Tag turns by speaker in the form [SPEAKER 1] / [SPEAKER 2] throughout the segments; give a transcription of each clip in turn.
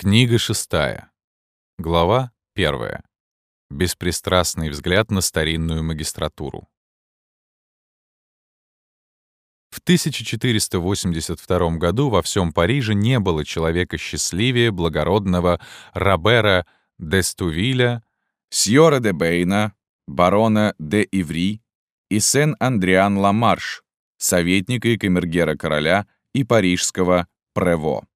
[SPEAKER 1] Книга шестая. Глава первая. Беспристрастный взгляд на старинную магистратуру. В 1482 году во всем Париже не было человека счастливее благородного Робера де Стувиля,
[SPEAKER 2] Сьора де Бейна, барона де Иври и Сен-Андриан Ламарш, советника и камергера короля и парижского Прево.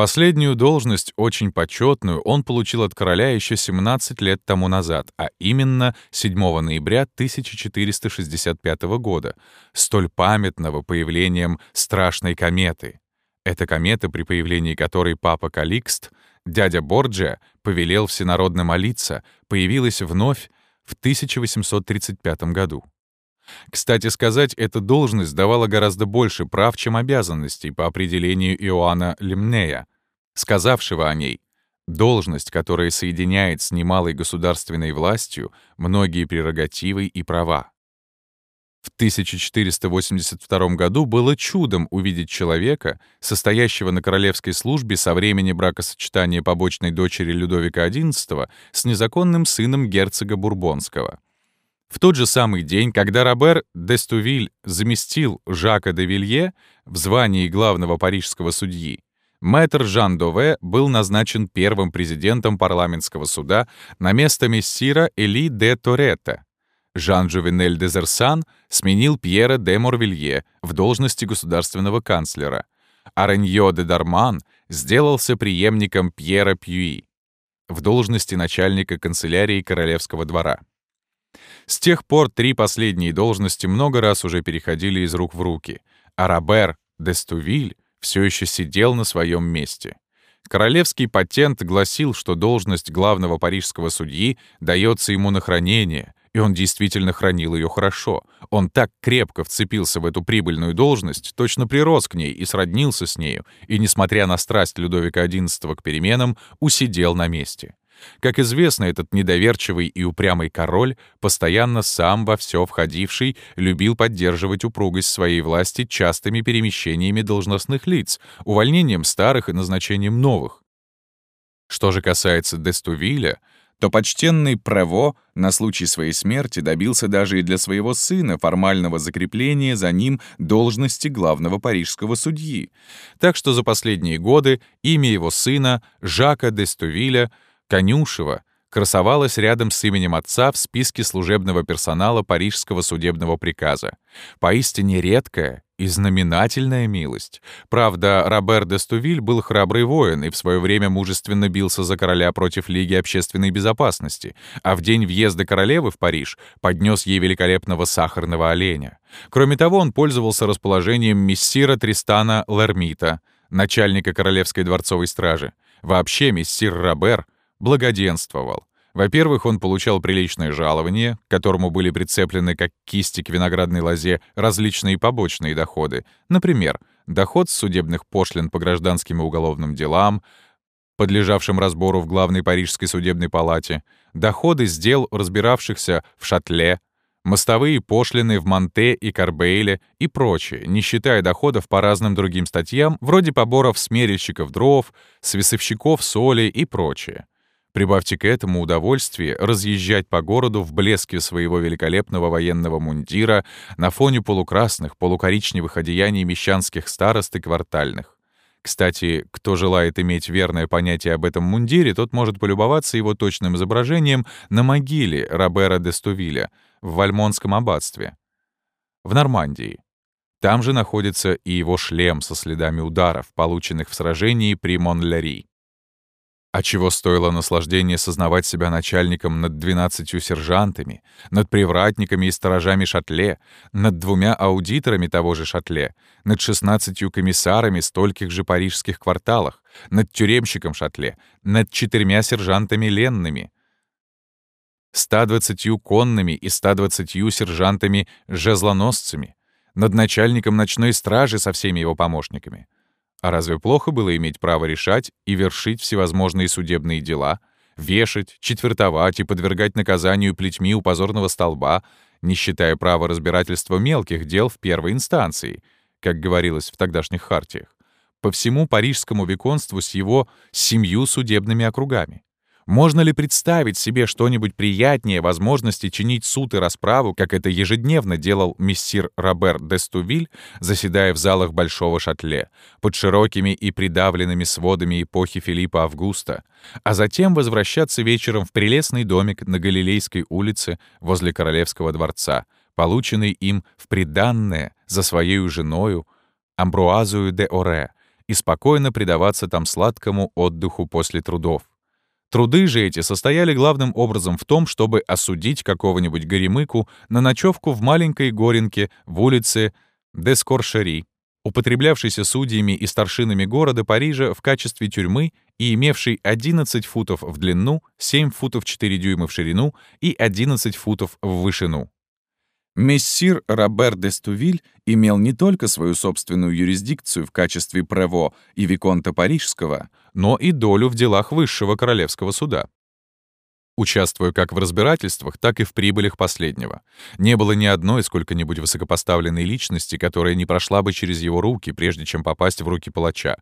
[SPEAKER 1] Последнюю должность, очень почетную, он получил от короля еще 17 лет тому назад, а именно 7 ноября 1465 года, столь памятного появлением страшной кометы. Эта комета, при появлении которой папа Каликст, дядя Борджиа, повелел всенародно молиться, появилась вновь в 1835 году. Кстати сказать, эта должность давала гораздо больше прав, чем обязанностей по определению Иоанна Лемнея, сказавшего о ней «должность, которая соединяет с немалой государственной властью многие прерогативы и права». В 1482 году было чудом увидеть человека, состоящего на королевской службе со времени бракосочетания побочной дочери Людовика XI с незаконным сыном герцога Бурбонского — в тот же самый день, когда Робер де Стувиль заместил Жака де Вилье в звании главного парижского судьи, мэтр Жан Дове был назначен первым президентом парламентского суда на место мессира Эли де Торетто. Жан Жувенель де Зерсан сменил Пьера де Морвилье в должности государственного канцлера, а Реньо де Дарман сделался преемником Пьера Пьюи в должности начальника канцелярии королевского двора. С тех пор три последние должности много раз уже переходили из рук в руки, а Робер де Стувиль все еще сидел на своем месте. Королевский патент гласил, что должность главного парижского судьи дается ему на хранение, и он действительно хранил ее хорошо. Он так крепко вцепился в эту прибыльную должность, точно прирос к ней и сроднился с нею, и, несмотря на страсть Людовика XI к переменам, усидел на месте. Как известно, этот недоверчивый и упрямый король, постоянно сам во все входивший, любил поддерживать упругость своей власти частыми перемещениями должностных лиц, увольнением старых и назначением новых. Что же касается Дестувиля, то почтенный Прево на случай своей смерти добился даже и для своего сына формального закрепления за ним должности главного парижского судьи. Так что за последние годы имя его сына, Жака Дестувиля, Конюшева красовалась рядом с именем отца в списке служебного персонала Парижского судебного приказа. Поистине редкая и знаменательная милость. Правда, Робер де Стувиль был храбрый воин и в свое время мужественно бился за короля против Лиги общественной безопасности, а в день въезда королевы в Париж поднес ей великолепного сахарного оленя. Кроме того, он пользовался расположением мессира Тристана Лермита, начальника королевской дворцовой стражи. Вообще, мессир Робер — благоденствовал. Во-первых, он получал приличное жалование, к которому были прицеплены как кисти к виноградной лозе различные побочные доходы. Например, доход с судебных пошлин по гражданским и уголовным делам, подлежавшим разбору в главной парижской судебной палате, доходы с дел, разбиравшихся в Шатле, мостовые пошлины в Монте и Карбейле и прочее, не считая доходов по разным другим статьям, вроде поборов с дров, с соли и прочее. Прибавьте к этому удовольствие разъезжать по городу в блеске своего великолепного военного мундира на фоне полукрасных, полукоричневых одеяний мещанских старост и квартальных. Кстати, кто желает иметь верное понятие об этом мундире, тот может полюбоваться его точным изображением на могиле Робера де Стувиля в Вальмонском аббатстве, в Нормандии. Там же находится и его шлем со следами ударов, полученных в сражении при Монляри. А чего стоило наслаждение сознавать себя начальником над двенадцатью сержантами, над привратниками и сторожами шатле, над двумя аудиторами того же шатле, над шестнадцатью комиссарами стольких же парижских кварталах, над тюремщиком шатле, над четырьмя сержантами ленными, ста двадцатью конными и ста двадцатью сержантами-жезлоносцами, над начальником ночной стражи со всеми его помощниками — а разве плохо было иметь право решать и вершить всевозможные судебные дела, вешать, четвертовать и подвергать наказанию плетьми у позорного столба, не считая права разбирательства мелких дел в первой инстанции, как говорилось в тогдашних хартиях, по всему парижскому виконству с его семью судебными округами. Можно ли представить себе что-нибудь приятнее возможности чинить суд и расправу, как это ежедневно делал мессир Робер де Стувиль, заседая в залах Большого Шатле, под широкими и придавленными сводами эпохи Филиппа Августа, а затем возвращаться вечером в прелестный домик на Галилейской улице возле Королевского дворца, полученный им в приданное за своей женою Амбруазую де Оре, и спокойно предаваться там сладкому отдыху после трудов. Труды же эти состояли главным образом в том, чтобы осудить какого-нибудь горемыку на ночевку в маленькой горенке в улице Дескоршери, употреблявшейся судьями и старшинами города Парижа в качестве тюрьмы и имевшей 11 футов в длину, 7 футов 4 дюйма в ширину и 11 футов в вышину.
[SPEAKER 2] Мессир Робер де Стувиль имел не только свою собственную юрисдикцию в качестве прево и виконта Парижского,
[SPEAKER 1] но и долю в делах Высшего Королевского суда. Участвуя как в разбирательствах, так и в прибылях последнего. Не было ни одной сколько-нибудь высокопоставленной личности, которая не прошла бы через его руки, прежде чем попасть в руки палача.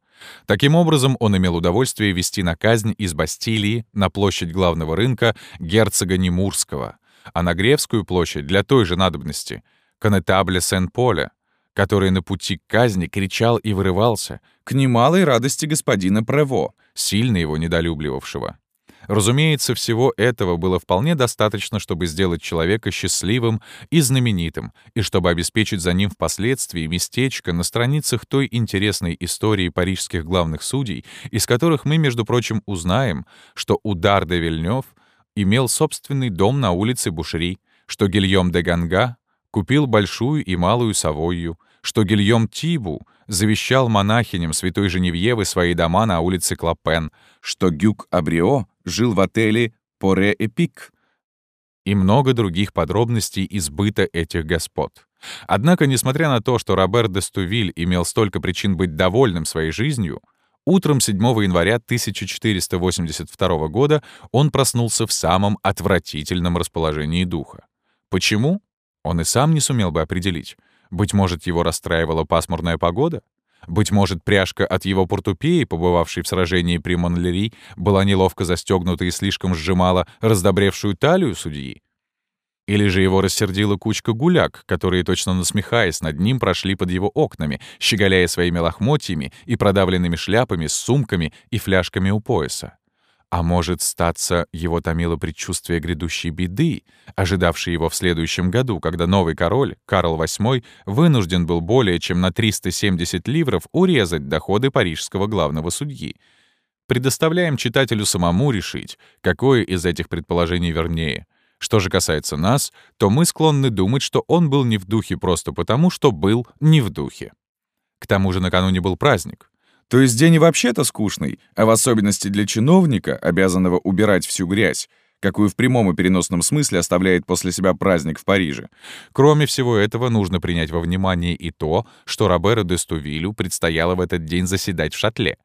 [SPEAKER 1] Таким образом, он имел удовольствие вести на казнь из Бастилии на площадь главного рынка герцога Немурского — а на Гревскую площадь для той же надобности — конетабля Сен-Поля, который на пути к казни кричал и вырывался, к немалой радости господина Прево, сильно его недолюбливавшего. Разумеется, всего этого было вполне достаточно, чтобы сделать человека счастливым и знаменитым, и чтобы обеспечить за ним впоследствии местечко на страницах той интересной истории парижских главных судей, из которых мы, между прочим, узнаем, что удар де Вильнёв имел собственный дом на улице Бушри, что Гильем де Ганга купил большую и малую Савойю, что Гильем Тибу завещал монахиням святой Женевьевы свои дома на улице Клопен, что Гюк Абрио жил в отеле Поре Эпик и много других подробностей избыта этих господ. Однако, несмотря на то, что Робер де Стувиль имел столько причин быть довольным своей жизнью, Утром 7 января 1482 года он проснулся в самом отвратительном расположении духа. Почему? Он и сам не сумел бы определить. Быть может, его расстраивала пасмурная погода? Быть может, пряжка от его портупеи, побывавшей в сражении при Монлери, была неловко застегнута и слишком сжимала раздобревшую талию судьи? Или же его рассердила кучка гуляк, которые, точно насмехаясь над ним, прошли под его окнами, щеголяя своими лохмотьями и продавленными шляпами с сумками и фляжками у пояса. А может, статься его томило предчувствие грядущей беды, ожидавшей его в следующем году, когда новый король, Карл VIII, вынужден был более чем на 370 ливров урезать доходы парижского главного судьи. Предоставляем читателю самому решить, какое из этих предположений вернее — что же касается нас, то мы склонны думать, что он был не в духе просто потому, что был не в духе. К тому же накануне был праздник.
[SPEAKER 2] То есть день вообще-то скучный, а в особенности для чиновника, обязанного убирать всю грязь, какую в прямом и переносном смысле оставляет после себя праздник в Париже.
[SPEAKER 1] Кроме всего этого, нужно принять во внимание и то, что Роберу де Стувилю предстояло в этот день заседать в шатле.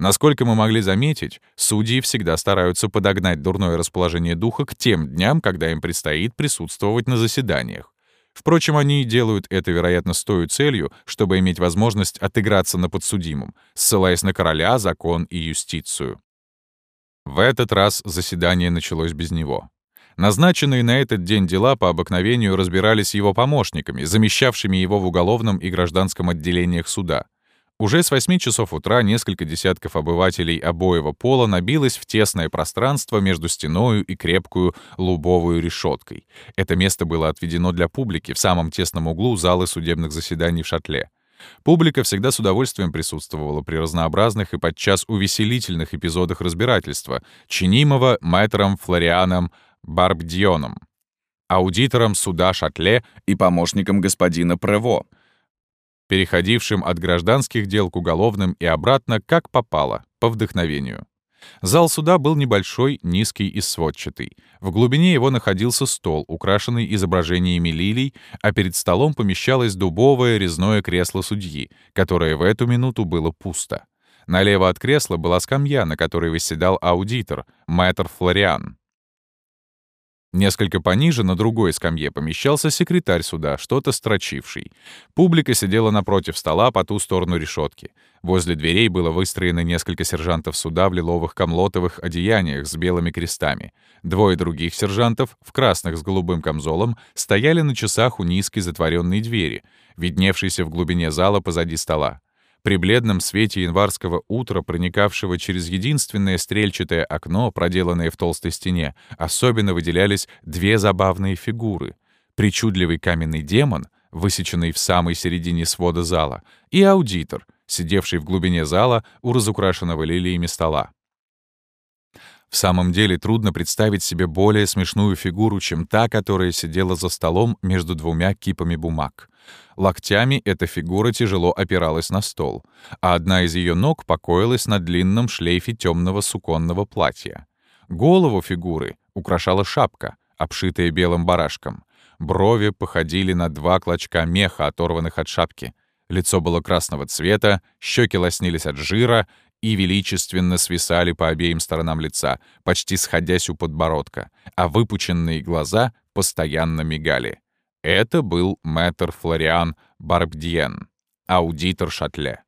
[SPEAKER 1] Насколько мы могли заметить, судьи всегда стараются подогнать дурное расположение духа к тем дням, когда им предстоит присутствовать на заседаниях. Впрочем, они делают это, вероятно, с той целью, чтобы иметь возможность отыграться на подсудимом, ссылаясь на короля, закон и юстицию. В этот раз заседание началось без него. Назначенные на этот день дела по обыкновению разбирались его помощниками, замещавшими его в уголовном и гражданском отделениях суда — уже с 8 часов утра несколько десятков обывателей обоего пола набилось в тесное пространство между стеною и крепкую лубовую решеткой. Это место было отведено для публики в самом тесном углу залы судебных заседаний в Шатле. Публика всегда с удовольствием присутствовала при разнообразных и подчас увеселительных эпизодах разбирательства, чинимого мэтром Флорианом Барбдионом, аудитором суда Шатле
[SPEAKER 2] и помощником господина Прево —
[SPEAKER 1] переходившим от гражданских дел к уголовным и обратно, как попало, по вдохновению. Зал суда был небольшой, низкий и сводчатый. В глубине его находился стол, украшенный изображениями лилий, а перед столом помещалось дубовое резное кресло судьи, которое в эту минуту было пусто. Налево от кресла была скамья, на которой восседал аудитор, мэтр Флориан. Несколько пониже, на другой скамье, помещался секретарь суда, что-то строчивший. Публика сидела напротив стола по ту сторону решетки. Возле дверей было выстроено несколько сержантов суда в лиловых комлотовых одеяниях с белыми крестами. Двое других сержантов, в красных с голубым камзолом, стояли на часах у низкой затворенной двери, видневшейся в глубине зала позади стола. При бледном свете январского утра, проникавшего через единственное стрельчатое окно, проделанное в толстой стене, особенно выделялись две забавные фигуры. Причудливый каменный демон, высеченный в самой середине свода зала, и аудитор, сидевший в глубине зала у разукрашенного лилиями стола. В самом деле трудно представить себе более смешную фигуру, чем та, которая сидела за столом между двумя кипами бумаг. Локтями эта фигура тяжело опиралась на стол, а одна из ее ног покоилась на длинном шлейфе темного суконного платья. Голову фигуры украшала шапка, обшитая белым барашком. Брови походили на два клочка меха, оторванных от шапки. Лицо было красного цвета, щеки лоснились от жира, и величественно свисали по обеим сторонам лица, почти сходясь у подбородка, а выпученные глаза постоянно мигали. Это был мэтр Флориан Барбдиен, аудитор Шатле.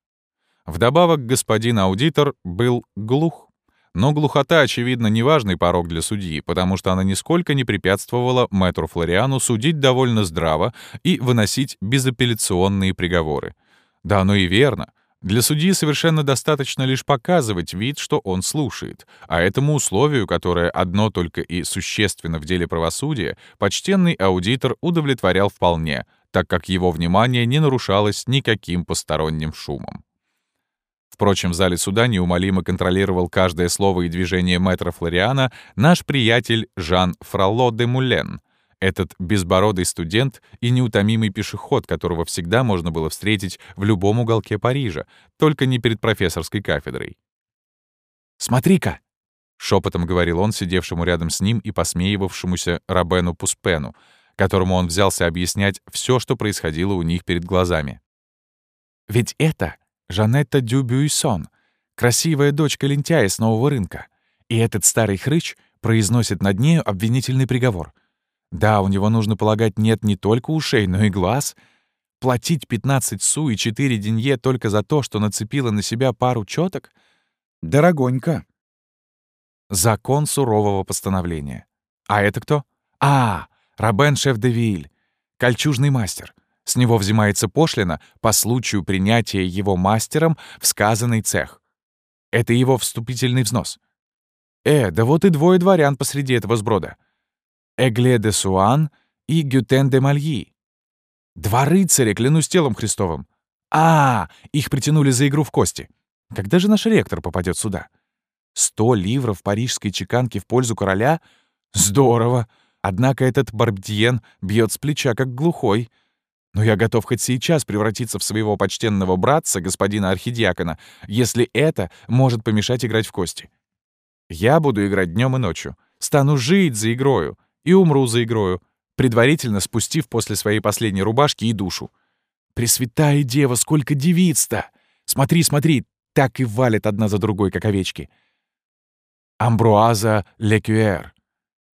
[SPEAKER 1] Вдобавок господин аудитор был глух. Но глухота, очевидно, неважный порог для судьи, потому что она нисколько не препятствовала мэтру Флориану судить довольно здраво и выносить безапелляционные приговоры. Да, оно и верно — для судьи совершенно достаточно лишь показывать вид, что он слушает, а этому условию, которое одно только и существенно в деле правосудия, почтенный аудитор удовлетворял вполне, так как его внимание не нарушалось никаким посторонним шумом. Впрочем, в зале суда неумолимо контролировал каждое слово и движение мэтра Флориана наш приятель Жан Фролло де Мулен — этот безбородый студент и неутомимый пешеход, которого всегда можно было встретить в любом уголке Парижа, только не перед профессорской кафедрой. «Смотри-ка!» — шепотом говорил он сидевшему рядом с ним и посмеивавшемуся Робену Пуспену, которому он взялся объяснять все, что происходило у них перед глазами. «Ведь это Жанетта Дюбюйсон, красивая дочка лентяя с нового рынка, и этот старый хрыч произносит над нею обвинительный приговор — да, у него нужно полагать нет не только ушей, но и глаз. Платить 15 су и 4 денье только за то, что нацепила на себя пару чёток? Дорогонько. Закон сурового постановления. А это кто? А, Рабен Шеф-де-Виль, кольчужный мастер. С него взимается пошлина по случаю принятия его мастером в сказанный цех. Это его вступительный взнос. Э, да вот и двое дворян посреди этого сброда. Эгле де Суан и Гютен де Мальи. Два рыцаря, клянусь телом Христовым. А, их притянули за игру в кости. Когда же наш ректор попадет сюда? Сто ливров парижской чеканки в пользу короля? Здорово! Однако этот Барбдиен бьет с плеча, как глухой. Но я готов хоть сейчас превратиться в своего почтенного братца, господина архидиакона, если это может помешать играть в кости. Я буду играть днем и ночью. Стану жить за игрою и умру за игрою, предварительно спустив после своей последней рубашки и душу. Пресвятая дева, сколько девиц-то! Смотри, смотри, так и валят одна за другой, как овечки. Амбруаза Лекюэр,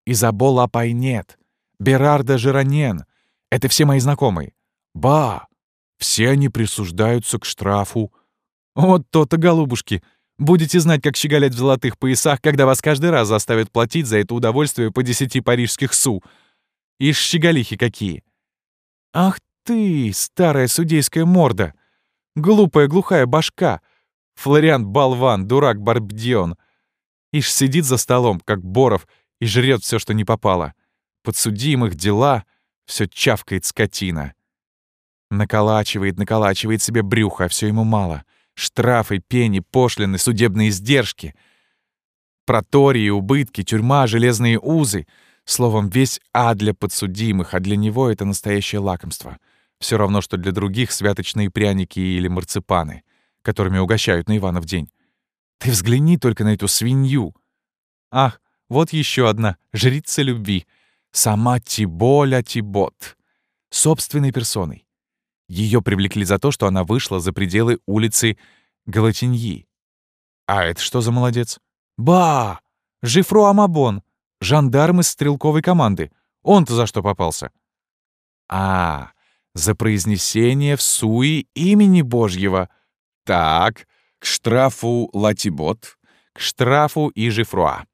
[SPEAKER 1] Изабола Пайнет, Берарда Жиронен — это все мои знакомые. Ба! Все они присуждаются к штрафу. Вот то-то, голубушки — Будете знать, как щеголять в золотых поясах, когда вас каждый раз заставят платить за это удовольствие по десяти парижских су. Ишь, щеголихи какие. Ах ты, старая судейская морда! Глупая глухая башка! Флориан болван, дурак Барбдион. Ишь сидит за столом, как Боров, и жрет все, что не попало. Подсудимых дела все чавкает скотина. Наколачивает, наколачивает себе брюхо, а все ему мало — Штрафы, пени, пошлины, судебные издержки. Протории, убытки, тюрьма, железные узы. Словом, весь ад для подсудимых, а для него это настоящее лакомство. Все равно, что для других святочные пряники или марципаны, которыми угощают на Иванов день. Ты взгляни только на эту свинью. Ах, вот еще одна, жрица любви. Сама Тиболя Тибот. Собственной персоной. Ее привлекли за то, что она вышла за пределы улицы Галатиньи. А это что за молодец? Ба! Жифру Амабон! жандарм из стрелковой команды. Он-то за что попался? А, за произнесение в суе имени Божьего. Так, к штрафу Латибот, к штрафу и Жифруа.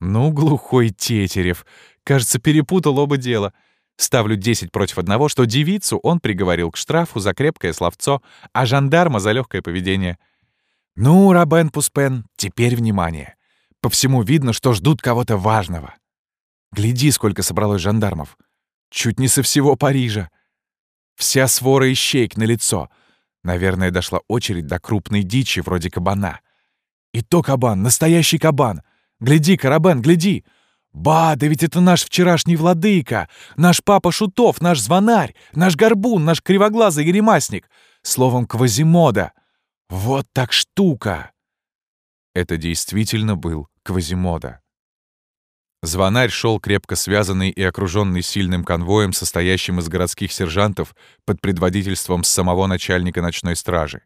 [SPEAKER 1] Ну, глухой Тетерев. Кажется, перепутал оба дела. Ставлю 10 против одного, что девицу он приговорил к штрафу за крепкое словцо, а жандарма за легкое поведение. Ну, Рабен Пуспен, теперь внимание. По всему видно, что ждут кого-то важного. Гляди, сколько собралось жандармов. Чуть не со всего Парижа. Вся свора ищейк на лицо. Наверное, дошла очередь до крупной дичи, вроде кабана. И то кабан, настоящий кабан. Гляди, Карабен, гляди. Ба, да ведь это наш вчерашний владыка, наш папа Шутов, наш звонарь, наш горбун, наш кривоглазый гримасник. Словом, Квазимода. Вот так штука. Это действительно был Квазимода. Звонарь шел крепко связанный и окруженный сильным конвоем, состоящим из городских сержантов под предводительством самого начальника ночной стражи,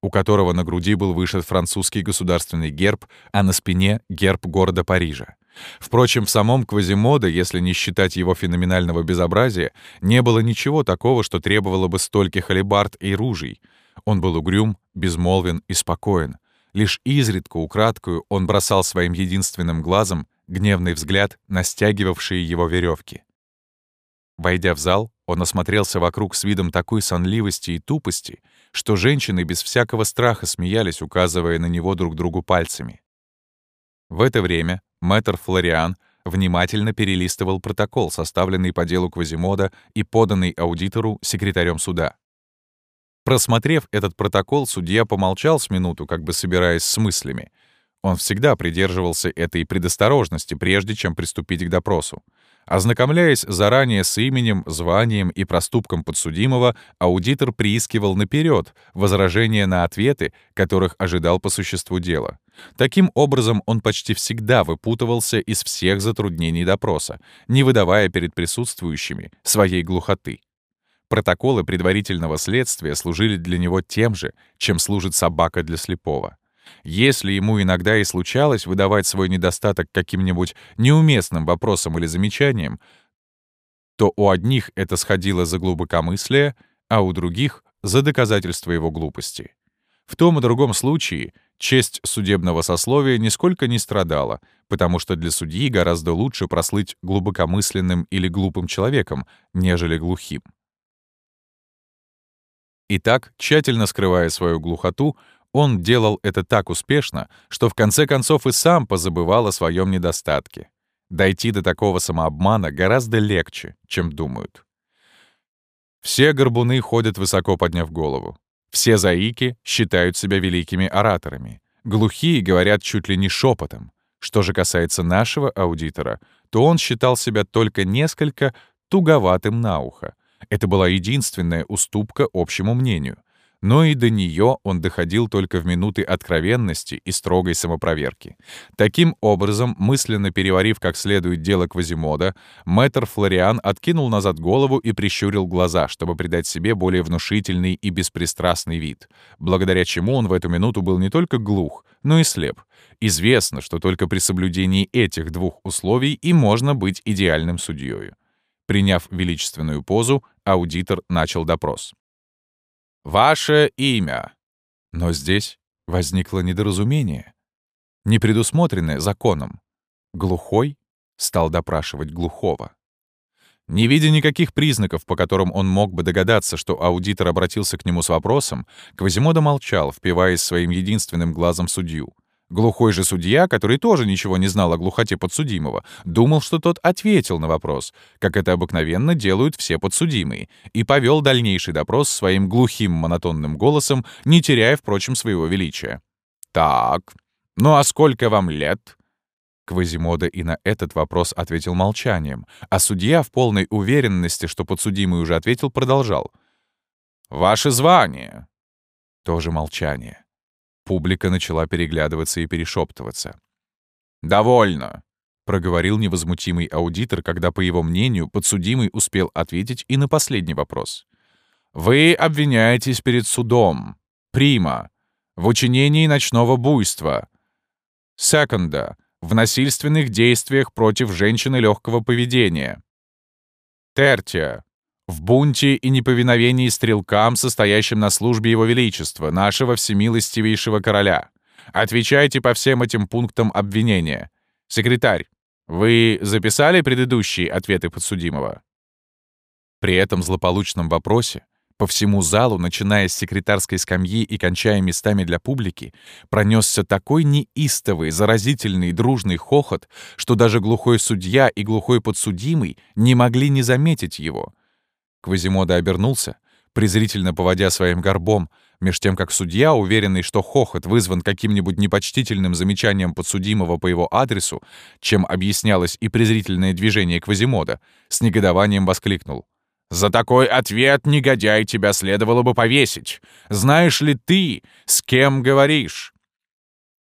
[SPEAKER 1] у которого на груди был вышит французский государственный герб, а на спине — герб города Парижа. Впрочем, в самом Квазимода, если не считать его феноменального безобразия, не было ничего такого, что требовало бы стольких алебард и ружей. Он был угрюм, безмолвен и спокоен. Лишь изредка, украдкую, он бросал своим единственным глазом гневный взгляд на стягивавшие его веревки. Войдя в зал, он осмотрелся вокруг с видом такой сонливости и тупости, что женщины без всякого страха смеялись, указывая на него друг другу пальцами. В это время мэтр Флориан внимательно перелистывал протокол, составленный по делу Квазимода и поданный аудитору секретарем суда. Просмотрев этот протокол, судья помолчал с минуту, как бы собираясь с мыслями — он всегда придерживался этой предосторожности, прежде чем приступить к допросу. Ознакомляясь заранее с именем, званием и проступком подсудимого, аудитор приискивал наперед возражения на ответы, которых ожидал по существу дела. Таким образом, он почти всегда выпутывался из всех затруднений допроса, не выдавая перед присутствующими своей глухоты. Протоколы предварительного следствия служили для него тем же, чем служит собака для слепого. Если ему иногда и случалось выдавать свой недостаток каким-нибудь неуместным вопросом или замечанием, то у одних это сходило за глубокомыслие, а у других — за доказательство его глупости. В том и другом случае честь судебного сословия нисколько не страдала, потому что для судьи гораздо лучше прослыть глубокомысленным или глупым человеком, нежели глухим. Итак, тщательно скрывая свою глухоту, он делал это так успешно, что в конце концов и сам позабывал о своем недостатке. Дойти до такого самообмана гораздо легче, чем думают. Все горбуны ходят высоко подняв голову. Все заики считают себя великими ораторами. Глухие говорят чуть ли не шепотом. Что же касается нашего аудитора, то он считал себя только несколько туговатым на ухо. Это была единственная уступка общему мнению но и до нее он доходил только в минуты откровенности и строгой самопроверки. Таким образом, мысленно переварив как следует дело Квазимода, мэтр Флориан откинул назад голову и прищурил глаза, чтобы придать себе более внушительный и беспристрастный вид, благодаря чему он в эту минуту был не только глух, но и слеп. Известно, что только при соблюдении этих двух условий и можно быть идеальным судьей. Приняв величественную позу, аудитор начал допрос. Ваше имя. Но здесь возникло недоразумение, не предусмотренное законом. Глухой стал допрашивать глухого. Не видя никаких признаков, по которым он мог бы догадаться, что аудитор обратился к нему с вопросом, Квазимода молчал, впиваясь своим единственным глазом судью. Глухой же судья, который тоже ничего не знал о глухоте подсудимого, думал, что тот ответил на вопрос, как это обыкновенно делают все подсудимые, и повел дальнейший допрос своим глухим монотонным голосом, не теряя, впрочем, своего величия. «Так, ну а сколько вам лет?» Квазимода и на этот вопрос ответил молчанием, а судья в полной уверенности, что подсудимый уже ответил, продолжал. «Ваше звание?» Тоже молчание. Публика начала переглядываться и перешептываться. «Довольно», — проговорил невозмутимый аудитор, когда, по его мнению, подсудимый успел ответить и на последний вопрос. «Вы обвиняетесь перед судом. Прима. В учинении ночного буйства. Секонда. в насильственных действиях против женщины легкого поведения. Тертия. В бунте и неповиновении стрелкам, состоящим на службе Его Величества, нашего всемилостивейшего короля. Отвечайте по всем этим пунктам обвинения. Секретарь, вы записали предыдущие ответы подсудимого? При этом злополучном вопросе по всему залу, начиная с секретарской скамьи и кончая местами для публики, пронесся такой неистовый, заразительный, дружный хохот, что даже глухой судья и глухой подсудимый не могли не заметить его. Квазимода обернулся, презрительно поводя своим горбом, меж тем как судья, уверенный, что хохот вызван каким-нибудь непочтительным замечанием подсудимого по его адресу, чем объяснялось и презрительное движение Квазимода, с негодованием воскликнул. За такой ответ, негодяй, тебя следовало бы повесить. Знаешь ли ты, с кем говоришь?»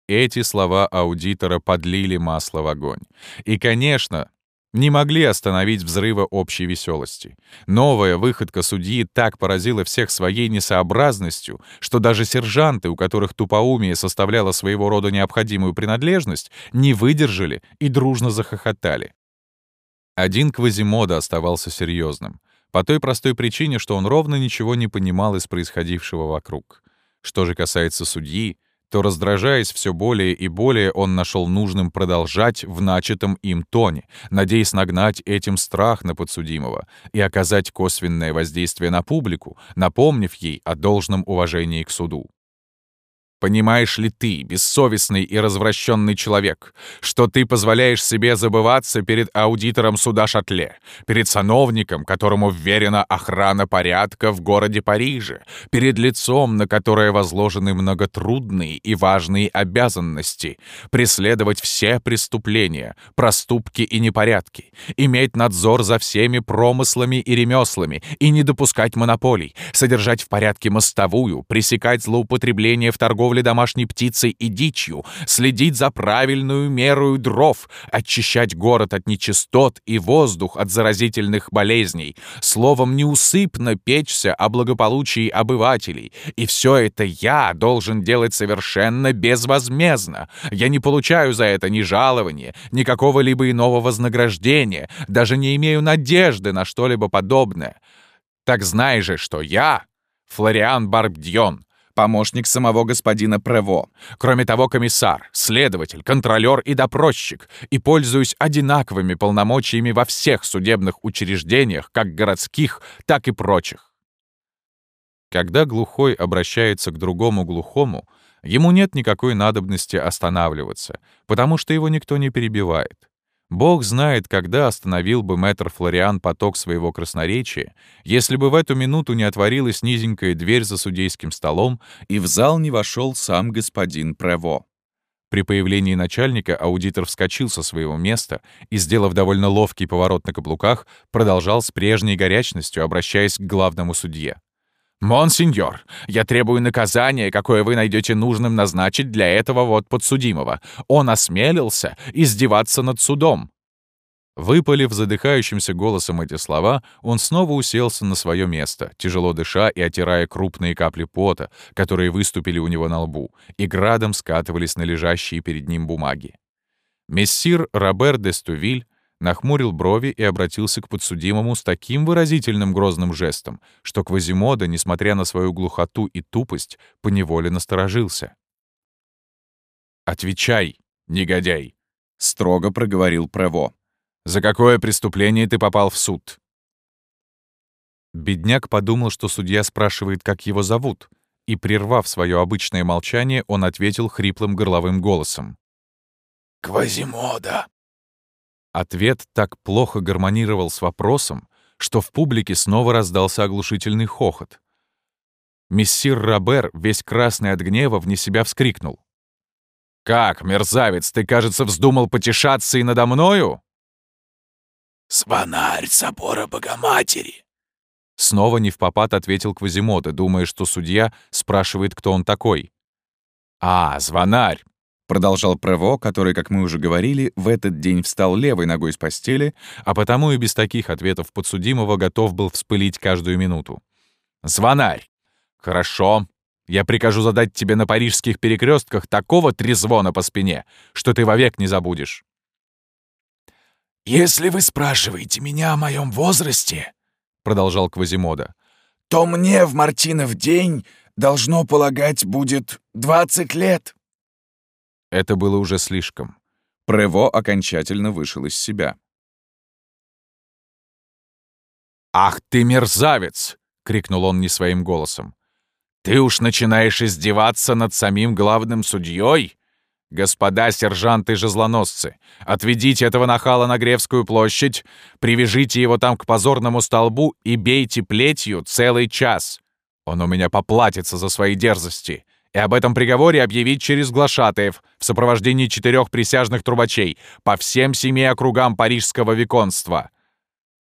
[SPEAKER 1] Эти слова аудитора подлили масло в огонь. И, конечно, не могли остановить взрыва общей веселости. Новая выходка судьи так поразила всех своей несообразностью, что даже сержанты, у которых тупоумие составляло своего рода необходимую принадлежность, не выдержали и дружно захохотали. Один Квазимода оставался серьезным. По той простой причине, что он ровно ничего не понимал из происходившего вокруг. Что же касается судьи, то, раздражаясь все более и более, он нашел нужным продолжать в начатом им тоне, надеясь нагнать этим страх на подсудимого и оказать косвенное воздействие на публику, напомнив ей о должном уважении к суду. Понимаешь ли ты, бессовестный и развращенный человек, что ты позволяешь себе забываться перед аудитором суда Шатле, перед сановником, которому вверена охрана порядка в городе Париже, перед лицом, на которое возложены многотрудные и важные обязанности, преследовать все преступления, проступки и непорядки, иметь надзор за всеми промыслами и ремеслами и не допускать монополий, содержать в порядке мостовую, пресекать злоупотребление в торговле торговли домашней птицей и дичью, следить за правильную мерою дров, очищать город от нечистот и воздух от заразительных болезней, словом, неусыпно печься о благополучии обывателей. И все это я должен делать совершенно безвозмездно. Я не получаю за это ни жалования, ни какого-либо иного вознаграждения, даже не имею надежды на что-либо подобное. Так знай же, что я, Флориан Барбдьон, помощник самого господина Прево. Кроме того, комиссар, следователь, контролер и допросчик, и пользуюсь одинаковыми полномочиями во всех судебных учреждениях, как городских, так и прочих. Когда глухой обращается к другому глухому, ему нет никакой надобности останавливаться, потому что его никто не перебивает. Бог знает, когда остановил бы мэтр Флориан поток своего красноречия, если бы в эту минуту не отворилась низенькая дверь за судейским столом, и в зал не вошел сам господин Прево. При появлении начальника аудитор вскочил со своего места и, сделав довольно ловкий поворот на каблуках, продолжал с прежней горячностью, обращаясь к главному судье. «Монсеньор, я требую наказания, какое вы найдете нужным назначить для этого вот подсудимого. Он осмелился издеваться над судом». Выпалив задыхающимся голосом эти слова, он снова уселся на свое место, тяжело дыша и отирая крупные капли пота, которые выступили у него на лбу, и градом скатывались на лежащие перед ним бумаги. Мессир Робер де Стувиль нахмурил брови и обратился к подсудимому с таким выразительным грозным жестом, что Квазимода, несмотря на свою глухоту и тупость, поневоле насторожился. «Отвечай, негодяй!» — строго проговорил Прево. «За какое преступление ты попал в суд?» Бедняк подумал, что судья спрашивает, как его зовут, и, прервав свое обычное молчание, он ответил хриплым горловым голосом.
[SPEAKER 3] «Квазимода!»
[SPEAKER 1] Ответ так плохо гармонировал с вопросом, что в публике снова раздался оглушительный хохот. Мессир Робер, весь красный от гнева, вне себя вскрикнул. «Как, мерзавец, ты, кажется, вздумал потешаться и надо мною?»
[SPEAKER 3] «Звонарь собора Богоматери!»
[SPEAKER 1] Снова не в попад ответил Квазимода, думая, что судья спрашивает, кто он такой. «А, звонарь! Продолжал Прево, который, как мы уже говорили, в этот день встал левой ногой с постели, а потому и без таких ответов подсудимого готов был вспылить каждую минуту. «Звонарь! Хорошо. Я прикажу задать тебе на парижских перекрестках такого трезвона по спине, что ты вовек не забудешь».
[SPEAKER 3] «Если вы спрашиваете меня о моем возрасте, — продолжал Квазимода, — то мне в Мартинов день, должно полагать, будет двадцать лет».
[SPEAKER 1] Это было уже слишком.
[SPEAKER 2] Прево окончательно вышел из себя.
[SPEAKER 1] «Ах ты мерзавец!» — крикнул он не своим голосом. «Ты уж начинаешь издеваться над самим главным судьей? Господа сержанты-жезлоносцы, отведите этого нахала на Гревскую площадь, привяжите его там к позорному столбу и бейте плетью целый час. Он у меня поплатится за свои дерзости. И об этом приговоре объявить через глашатаев в сопровождении четырех присяжных трубачей по всем семи округам парижского виконства».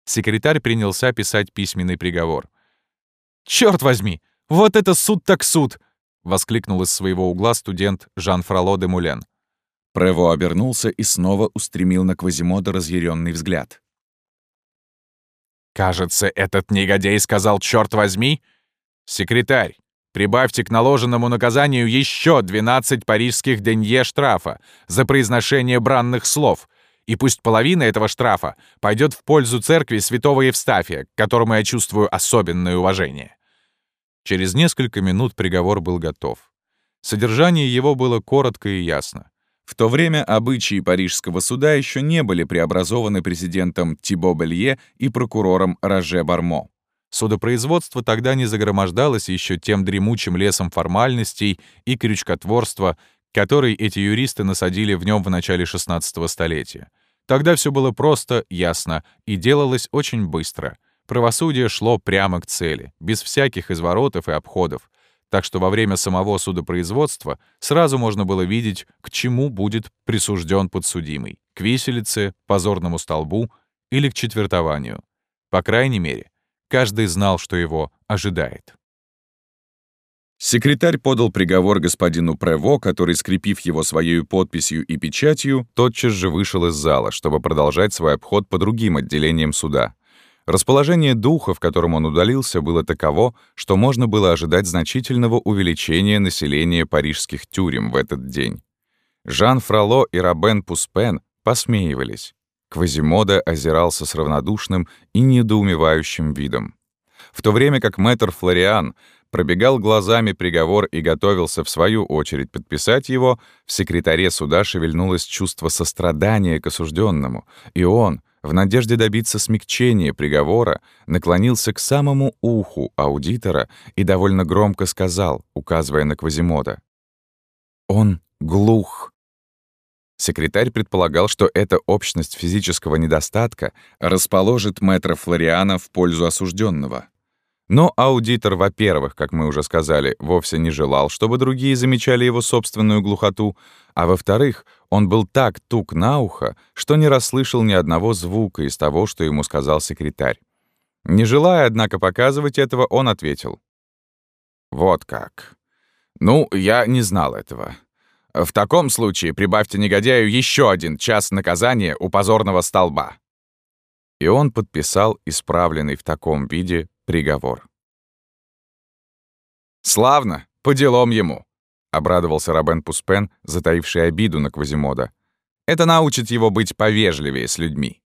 [SPEAKER 1] Секретарь принялся писать письменный приговор. «Черт возьми! Вот это суд так суд!» — воскликнул из своего угла студент Жан Фроло де Мулен.
[SPEAKER 2] Прево обернулся и снова устремил на Квазимода разъяренный взгляд.
[SPEAKER 1] «Кажется, этот негодяй сказал «черт возьми»? Секретарь, прибавьте к наложенному наказанию еще 12 парижских денье штрафа за произношение бранных слов, и пусть половина этого штрафа пойдет в пользу церкви святого Евстафия, к которому я чувствую особенное уважение». Через несколько минут приговор был готов. Содержание его было коротко и ясно.
[SPEAKER 2] В то время обычаи парижского суда еще не были преобразованы президентом Тибо Белье и прокурором Роже Бармо.
[SPEAKER 1] Судопроизводство тогда не загромождалось еще тем дремучим лесом формальностей и крючкотворства, который эти юристы насадили в нем в начале XVI столетия. Тогда все было просто, ясно и делалось очень быстро — Правосудие шло прямо к цели, без всяких изворотов и обходов, так что во время самого судопроизводства сразу можно было видеть, к чему будет присужден подсудимый — к виселице, позорному столбу или к четвертованию. По крайней мере, каждый знал, что его ожидает.
[SPEAKER 2] Секретарь подал приговор господину Прево, который, скрепив его своей подписью и печатью, тотчас же вышел из зала, чтобы продолжать свой обход по другим отделениям суда. Расположение духа, в котором он удалился, было таково, что можно было ожидать значительного увеличения населения парижских тюрем в этот день. Жан Фроло и Робен Пуспен посмеивались. Квазимода озирался с равнодушным и недоумевающим видом. В то время как мэтр Флориан пробегал глазами приговор и готовился в свою очередь подписать его, в секретаре суда шевельнулось чувство сострадания к осужденному, и он, в надежде добиться смягчения приговора, наклонился к самому уху аудитора и довольно громко сказал, указывая на Квазимода. «Он глух». Секретарь предполагал, что эта общность физического недостатка расположит мэтра Флориана в пользу осужденного. Но аудитор, во-первых, как мы уже сказали, вовсе не желал, чтобы другие замечали его собственную глухоту, а во-вторых, он был так тук на ухо, что не расслышал ни одного звука из того, что ему сказал секретарь. Не желая, однако, показывать этого, он ответил. «Вот как. Ну, я не знал этого. В таком случае прибавьте негодяю еще один час наказания у позорного столба». И он подписал исправленный в таком виде приговор. «Славно! По делам ему!» — обрадовался Робен Пуспен, затаивший обиду на Квазимода. «Это научит его быть повежливее с людьми».